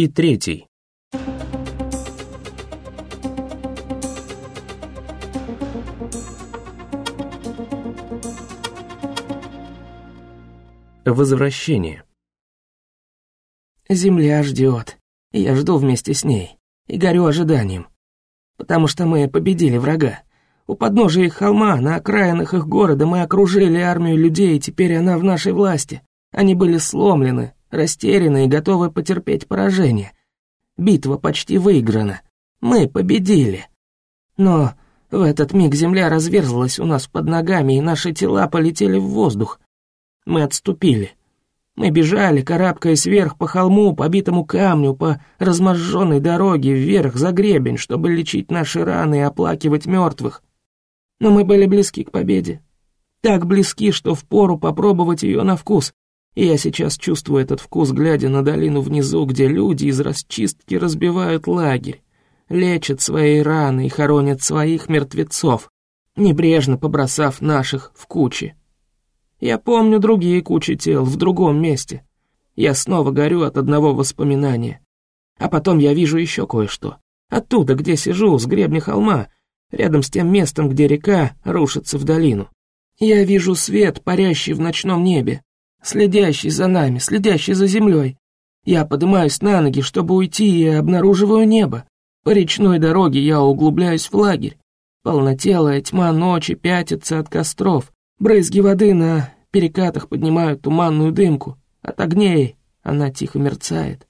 и третий. Возвращение. Земля ждет, я жду вместе с ней, и горю ожиданием. Потому что мы победили врага. У подножия их холма, на окраинах их города мы окружили армию людей, и теперь она в нашей власти. Они были сломлены, растеряны и готовы потерпеть поражение. Битва почти выиграна. Мы победили. Но в этот миг земля разверзлась у нас под ногами, и наши тела полетели в воздух. Мы отступили. Мы бежали, карабкаясь вверх по холму, по битому камню, по разможженной дороге, вверх за гребень, чтобы лечить наши раны и оплакивать мертвых. Но мы были близки к победе. Так близки, что впору попробовать ее на вкус. И я сейчас чувствую этот вкус, глядя на долину внизу, где люди из расчистки разбивают лагерь, лечат свои раны и хоронят своих мертвецов, небрежно побросав наших в кучи. Я помню другие кучи тел в другом месте. Я снова горю от одного воспоминания. А потом я вижу еще кое-что. Оттуда, где сижу, с гребня холма, рядом с тем местом, где река рушится в долину. Я вижу свет, парящий в ночном небе, следящий за нами, следящий за землей. Я поднимаюсь на ноги, чтобы уйти, и обнаруживаю небо. По речной дороге я углубляюсь в лагерь. Полнотелая тьма ночи пятится от костров. Брызги воды на перекатах поднимают туманную дымку. От огней она тихо мерцает.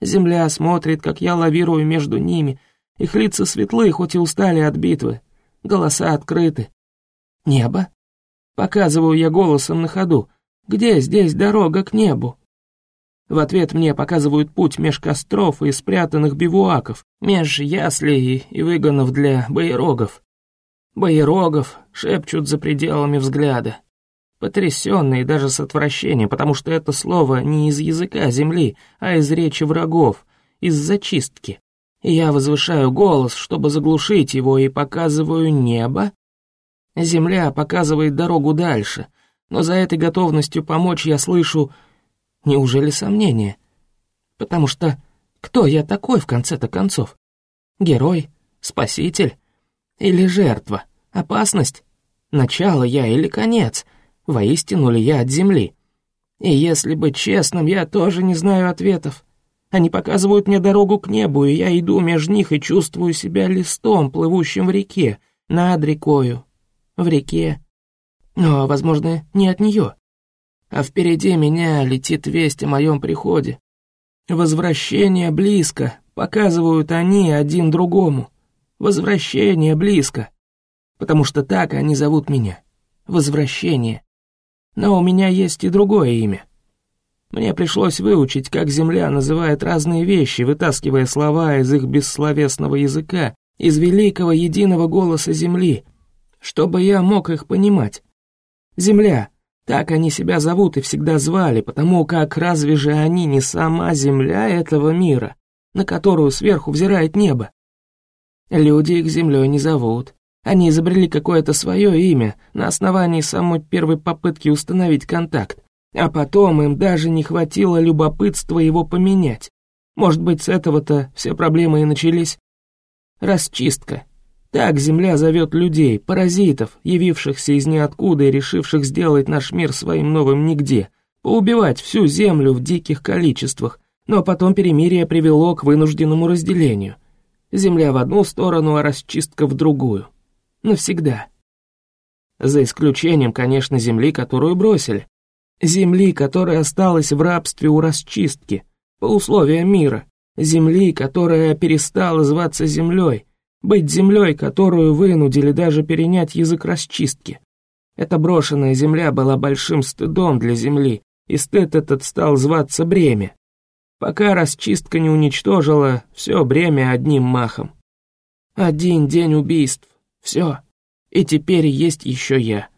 Земля смотрит, как я лавирую между ними. Их лица светлы, хоть и устали от битвы. Голоса открыты. Небо? Показываю я голосом на ходу. Где здесь дорога к небу? В ответ мне показывают путь меж костров и спрятанных бивуаков, меж яслей и выгонов для боерогов. Боерогов шепчут за пределами взгляда. Потрясенные даже с отвращением, потому что это слово не из языка земли, а из речи врагов, из зачистки. Я возвышаю голос, чтобы заглушить его, и показываю небо. Земля показывает дорогу дальше, но за этой готовностью помочь я слышу... Неужели сомнение? Потому что кто я такой в конце-то концов? Герой? Спаситель? Или жертва? Опасность? Начало я или конец? Воистину ли я от земли? И если быть честным, я тоже не знаю ответов. Они показывают мне дорогу к небу, и я иду между них и чувствую себя листом, плывущим в реке, над рекою, в реке. Но, возможно, не от нее. А впереди меня летит весть о моем приходе. Возвращение близко, показывают они один другому. Возвращение близко. Потому что так они зовут меня. Возвращение. Но у меня есть и другое имя. Мне пришлось выучить, как Земля называет разные вещи, вытаскивая слова из их бессловесного языка, из великого единого голоса Земли, чтобы я мог их понимать. Земля, так они себя зовут и всегда звали, потому как разве же они не сама Земля этого мира, на которую сверху взирает небо? Люди их землей не зовут. Они изобрели какое-то свое имя на основании самой первой попытки установить контакт, а потом им даже не хватило любопытства его поменять. Может быть, с этого-то все проблемы и начались? Расчистка. Так Земля зовет людей, паразитов, явившихся из ниоткуда и решивших сделать наш мир своим новым нигде, поубивать всю Землю в диких количествах, но потом перемирие привело к вынужденному разделению. Земля в одну сторону, а расчистка в другую. Навсегда. За исключением, конечно, земли, которую бросили. Земли, которая осталась в рабстве у расчистки, по условиям мира. Земли, которая перестала зваться землей, быть землей, которую вынудили даже перенять язык расчистки. Эта брошенная земля была большим стыдом для земли, и стыд этот стал зваться бремя пока расчистка не уничтожила все бремя одним махом. Один день убийств, все. И теперь есть еще я.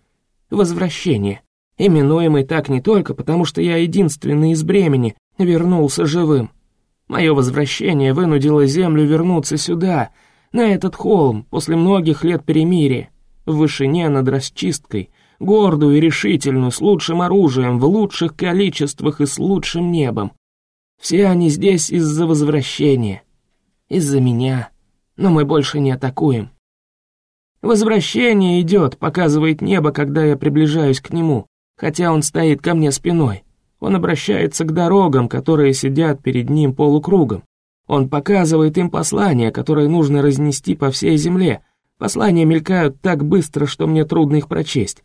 Возвращение. Именуемый так не только потому, что я единственный из бремени вернулся живым. Мое возвращение вынудило Землю вернуться сюда, на этот холм, после многих лет перемирия, в вышине над расчисткой, гордую и решительную, с лучшим оружием, в лучших количествах и с лучшим небом. Все они здесь из-за возвращения. Из-за меня. Но мы больше не атакуем. Возвращение идет, показывает небо, когда я приближаюсь к нему, хотя он стоит ко мне спиной. Он обращается к дорогам, которые сидят перед ним полукругом. Он показывает им послания, которые нужно разнести по всей земле. Послания мелькают так быстро, что мне трудно их прочесть.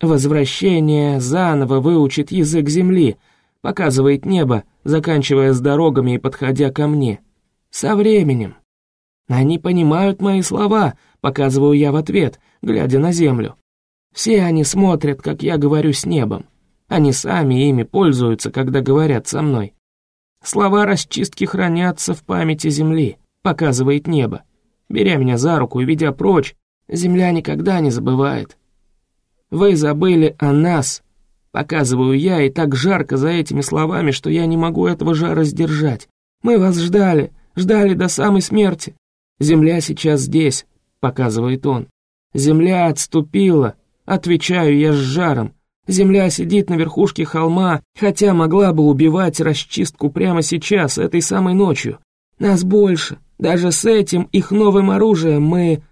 Возвращение заново выучит язык земли, показывает небо, заканчивая с дорогами и подходя ко мне. Со временем. Они понимают мои слова, показываю я в ответ, глядя на землю. Все они смотрят, как я говорю с небом. Они сами ими пользуются, когда говорят со мной. Слова расчистки хранятся в памяти земли, показывает небо. Беря меня за руку и ведя прочь, земля никогда не забывает. Вы забыли о нас, показываю я, и так жарко за этими словами, что я не могу этого жара сдержать. Мы вас ждали, ждали до самой смерти. Земля сейчас здесь, показывает он. Земля отступила, отвечаю я с жаром. Земля сидит на верхушке холма, хотя могла бы убивать расчистку прямо сейчас, этой самой ночью. Нас больше. Даже с этим их новым оружием мы...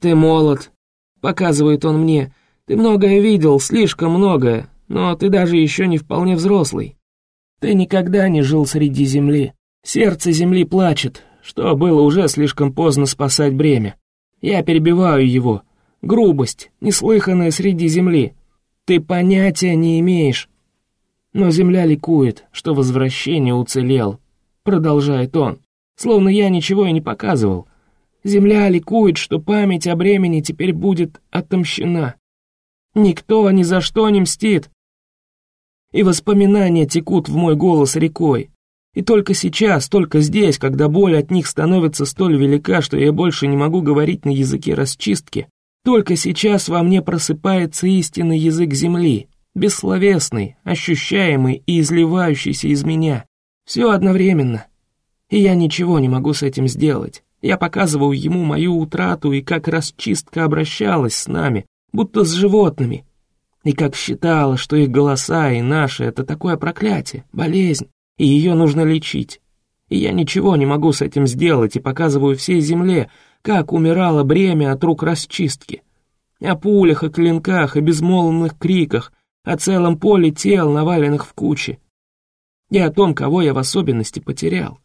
Ты молод, показывает он мне. Ты многое видел, слишком многое, но ты даже еще не вполне взрослый. Ты никогда не жил среди земли. Сердце земли плачет, что было уже слишком поздно спасать бремя. Я перебиваю его. Грубость, неслыханная среди земли. Ты понятия не имеешь. Но земля ликует, что возвращение уцелел. Продолжает он, словно я ничего и не показывал. Земля ликует, что память о бремени теперь будет отомщена. Никто ни за что не мстит. И воспоминания текут в мой голос рекой. И только сейчас, только здесь, когда боль от них становится столь велика, что я больше не могу говорить на языке расчистки, только сейчас во мне просыпается истинный язык земли, бессловесный, ощущаемый и изливающийся из меня. Все одновременно. И я ничего не могу с этим сделать. Я показываю ему мою утрату и как расчистка обращалась с нами, будто с животными. И как считала, что их голоса и наши — это такое проклятие, болезнь, и ее нужно лечить. И я ничего не могу с этим сделать и показываю всей земле, как умирало бремя от рук расчистки. О пулях, о клинках, о безмолвных криках, о целом поле тел, наваленных в куче. И о том, кого я в особенности потерял.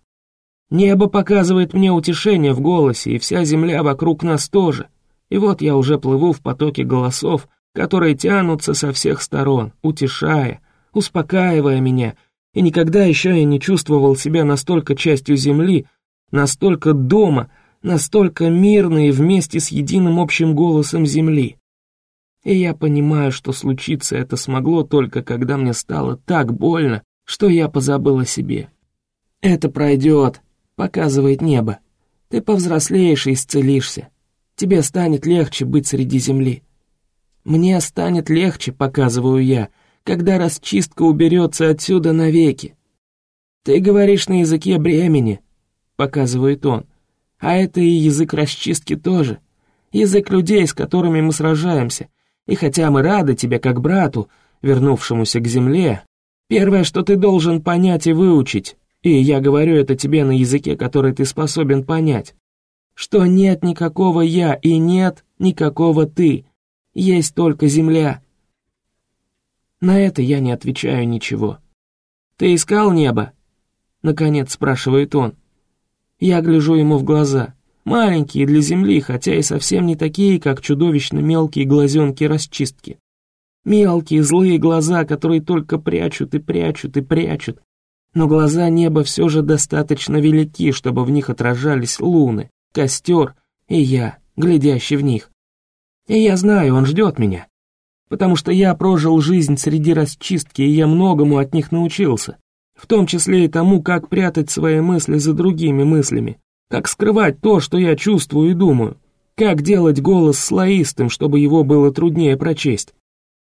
Небо показывает мне утешение в голосе, и вся земля вокруг нас тоже — и вот я уже плыву в потоке голосов, которые тянутся со всех сторон, утешая, успокаивая меня, и никогда еще я не чувствовал себя настолько частью земли, настолько дома, настолько мирно и вместе с единым общим голосом земли. И я понимаю, что случиться это смогло только когда мне стало так больно, что я позабыл о себе. «Это пройдет», — показывает небо. «Ты повзрослеешь и исцелишься тебе станет легче быть среди земли. Мне станет легче, показываю я, когда расчистка уберется отсюда навеки. Ты говоришь на языке бремени, показывает он, а это и язык расчистки тоже, язык людей, с которыми мы сражаемся, и хотя мы рады тебе как брату, вернувшемуся к земле, первое, что ты должен понять и выучить, и я говорю это тебе на языке, который ты способен понять, что нет никакого «я» и нет никакого «ты», есть только земля. На это я не отвечаю ничего. «Ты искал небо?» Наконец спрашивает он. Я гляжу ему в глаза. Маленькие для земли, хотя и совсем не такие, как чудовищно мелкие глазенки расчистки. Мелкие злые глаза, которые только прячут и прячут и прячут. Но глаза неба все же достаточно велики, чтобы в них отражались луны костер и я, глядящий в них. И я знаю, он ждет меня, потому что я прожил жизнь среди расчистки, и я многому от них научился, в том числе и тому, как прятать свои мысли за другими мыслями, как скрывать то, что я чувствую и думаю, как делать голос слоистым, чтобы его было труднее прочесть.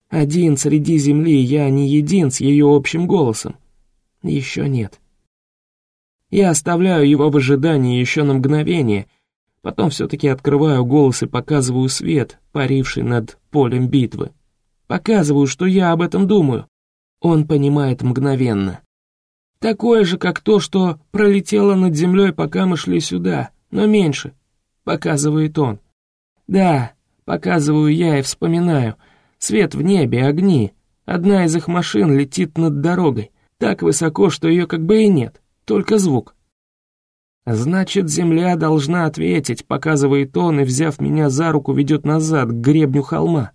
Один среди земли я не един с ее общим голосом. Еще нет. Я оставляю его в ожидании еще на мгновение, потом все-таки открываю голос и показываю свет, паривший над полем битвы. Показываю, что я об этом думаю. Он понимает мгновенно. Такое же, как то, что пролетело над землей, пока мы шли сюда, но меньше, показывает он. Да, показываю я и вспоминаю. Свет в небе, огни. Одна из их машин летит над дорогой, так высоко, что ее как бы и нет, только звук. Значит, земля должна ответить, показывает он и, взяв меня за руку, ведет назад, к гребню холма.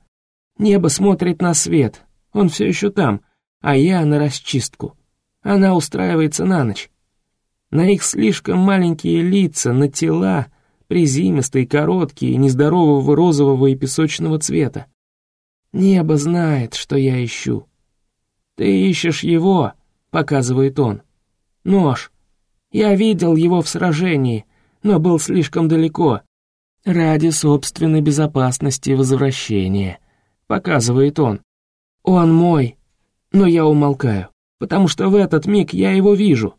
Небо смотрит на свет, он все еще там, а я на расчистку. Она устраивается на ночь. На их слишком маленькие лица, на тела, призимистые, короткие, нездорового розового и песочного цвета. Небо знает, что я ищу. «Ты ищешь его», — показывает он. «Нож. Я видел его в сражении, но был слишком далеко. Ради собственной безопасности возвращения», — показывает он. «Он мой». Но я умолкаю потому что в этот миг я его вижу.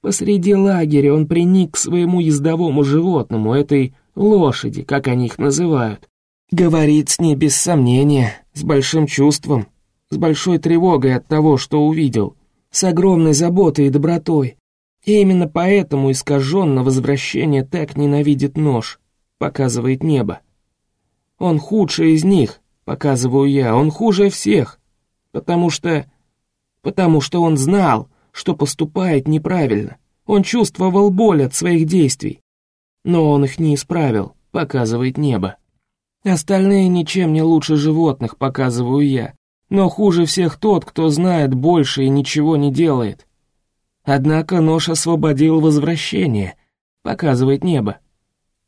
Посреди лагеря он приник к своему ездовому животному, этой лошади, как они их называют. Говорит с ней без сомнения, с большим чувством, с большой тревогой от того, что увидел, с огромной заботой и добротой. И именно поэтому искаженно возвращение так ненавидит нож, показывает небо. Он худший из них, показываю я, он хуже всех, потому что потому что он знал, что поступает неправильно. Он чувствовал боль от своих действий. Но он их не исправил, показывает небо. Остальные ничем не лучше животных, показываю я. Но хуже всех тот, кто знает больше и ничего не делает. Однако нож освободил возвращение, показывает небо.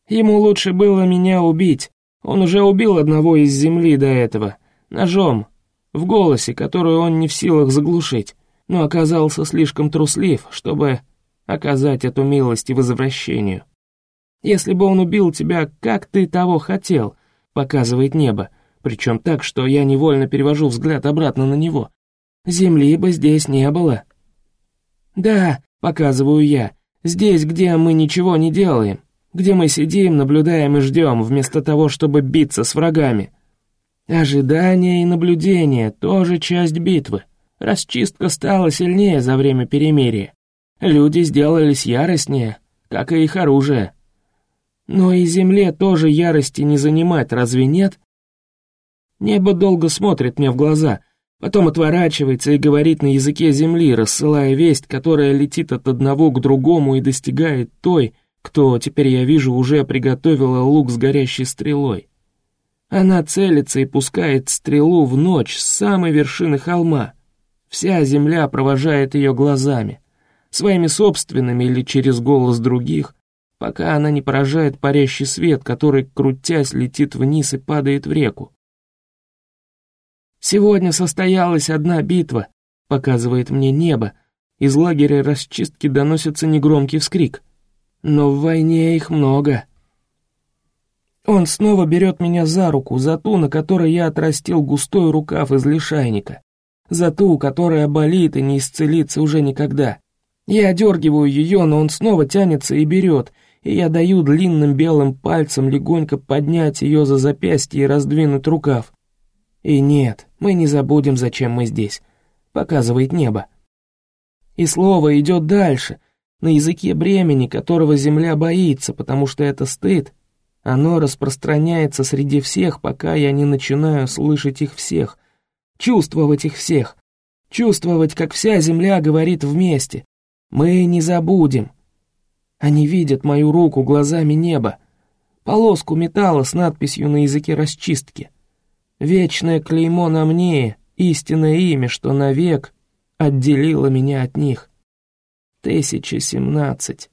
Ему лучше было меня убить. Он уже убил одного из земли до этого, ножом, в голосе, который он не в силах заглушить, но оказался слишком труслив, чтобы оказать эту милость и возвращению. Если бы он убил тебя, как ты того хотел, показывает небо, причем так, что я невольно перевожу взгляд обратно на него. Земли бы здесь не было. Да, показываю я, здесь, где мы ничего не делаем, где мы сидим, наблюдаем и ждем, вместо того, чтобы биться с врагами. Ожидание и наблюдение — тоже часть битвы. Расчистка стала сильнее за время перемирия. Люди сделались яростнее, как и их оружие. Но и земле тоже ярости не занимать, разве нет? Небо долго смотрит мне в глаза, потом отворачивается и говорит на языке земли, рассылая весть, которая летит от одного к другому и достигает той, кто, теперь я вижу, уже приготовила лук с горящей стрелой. Она целится и пускает стрелу в ночь с самой вершины холма. Вся земля провожает ее глазами, своими собственными или через голос других, пока она не поражает парящий свет, который, крутясь, летит вниз и падает в реку. «Сегодня состоялась одна битва», — показывает мне небо, из лагеря расчистки доносится негромкий вскрик. «Но в войне их много». Он снова берет меня за руку, за ту, на которой я отрастил густой рукав из лишайника, за ту, которая болит и не исцелится уже никогда. Я одергиваю ее, но он снова тянется и берет, и я даю длинным белым пальцем легонько поднять ее за запястье и раздвинуть рукав. И нет, мы не забудем, зачем мы здесь, показывает небо. И слово идет дальше, на языке бремени, которого земля боится, потому что это стыд, оно распространяется среди всех, пока я не начинаю слышать их всех, чувствовать их всех, чувствовать, как вся земля говорит вместе. Мы не забудем. Они видят мою руку глазами неба, полоску металла с надписью на языке расчистки. Вечное клеймо на мне, истинное имя, что навек отделило меня от них. Тысяча семнадцать.